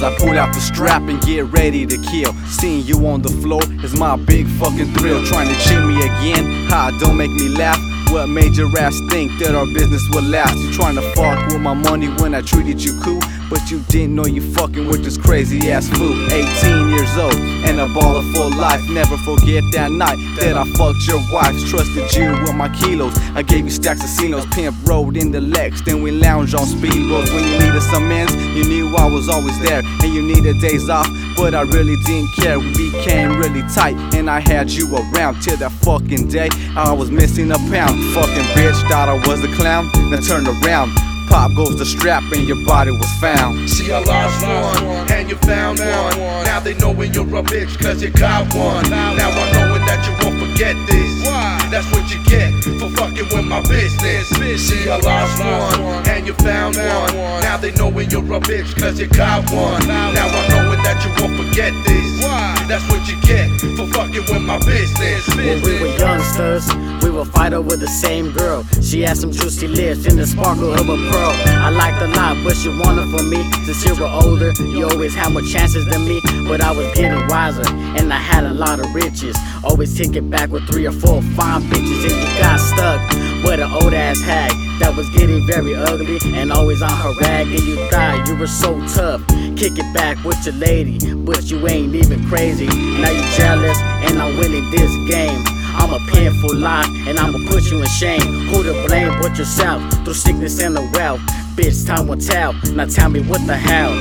As I pull out the strap and get ready to kill. Seeing you on the floor is my big fucking thrill. Trying to cheat me again, ha, don't make me laugh. What made your ass think that our business would last? You trying to fuck with my money when I treated you cool, but you didn't know you fucking with this crazy ass fool. 18 years old and a baller for life. Never forget that night that I fucked your wife. Trusted you with my kilos. I gave you stacks of Cinos, pimp rode in the Lex. Then we lounge on speedboats. When you needed some ends, you knew I was always there, and you needed days off. But I really didn't care. We became really tight, and I had you around till that fucking day. I was missing a pound. Fucking bitch, thought I was a clown. Now turn around. Pop goes the strap and your body was found. See, I lost one, and you found one. Now they knowin' you're a bitch, cause you got one. Now I'm knowin' that you won't forget this. That's what you get for fucking with my business. See, I lost one, and you found one. Now they knowin' you're a bitch, cause you got one. Now I knowin' that you won't forget this. That's what you get for fucking with my business. When we were youngsters, we were fighting with the same girl. She had some juicy lips and the sparkle of a pearl. I liked a lot, but she wanted for me. Since you were older, you always had more chances than me. But I was getting wiser, and I had a lot of riches. Always take it back with three or four fine bitches, and you got stuck with an old ass hag that was getting very ugly and always on her rag. And you thought you were so tough. Kick it back with your lady, but you ain't even crazy. Now you jealous, and I'm winning this game. I'm a painful lie, and I'ma put you in shame. Who to blame but yourself? Through sickness and the wealth. Bitch, time will tell. Now tell me what the hell.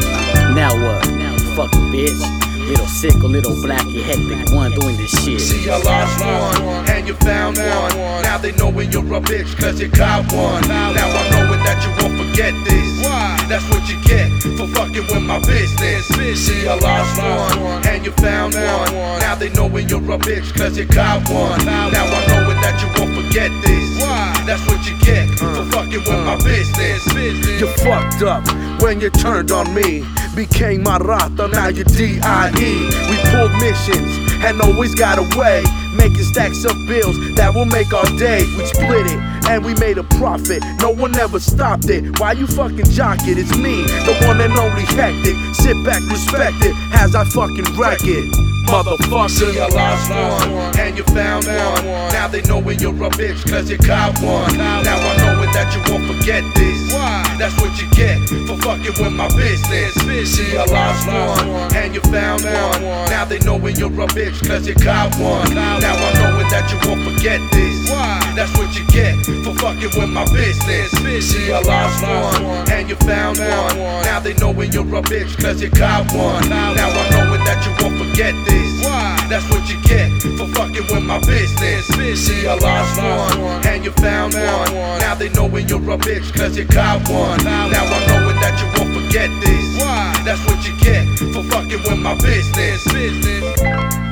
Now what? Fucking bitch. Little sick little black, you hectic one doing this shit. See, I and you found one. Now they knowin' you're a bitch, cause you got one. Now I knowin' that you won't forget this. Why that's what you get for fucking with my business. See, I lost one, and you found one. Now they knowin' you're a bitch, cause you got one. Now I knowin' that you won't forget this. Why that's what you get for uh. fucking with my uh. business. You fucked up when you turned on me. Became my rata, now you D.I.E. We pulled missions and always got a way. Making stacks of bills that will make our day. We split it and we made a profit. No one ever stopped it. Why you fucking jock it? It's me, the one and only hectic. Sit back, respect it as I fucking wreck it. Motherfucker. See, I lost one, and you found one. Now they knowin' you're a bitch, cause you got one. Now I knowin' that you won't forget this. That's what you get for fucking with my business. See, I lost one, and you found one. Now they knowin' you're a bitch, cause you got one. Now I'm knowin' that you won't forget this. Why? That's what you get for fucking with my business. See, I lost one, and you found one. Now they knowin' you're a bitch, cause you got one. Now I'm knowin' that you won't forget this. Why? That's what you get for fucking with my business. See, I lost one, you found one. Now they knowin' you're a bitch, cause you got one. Now I knowin' that you won't forget this. That's what you get for fucking with my business.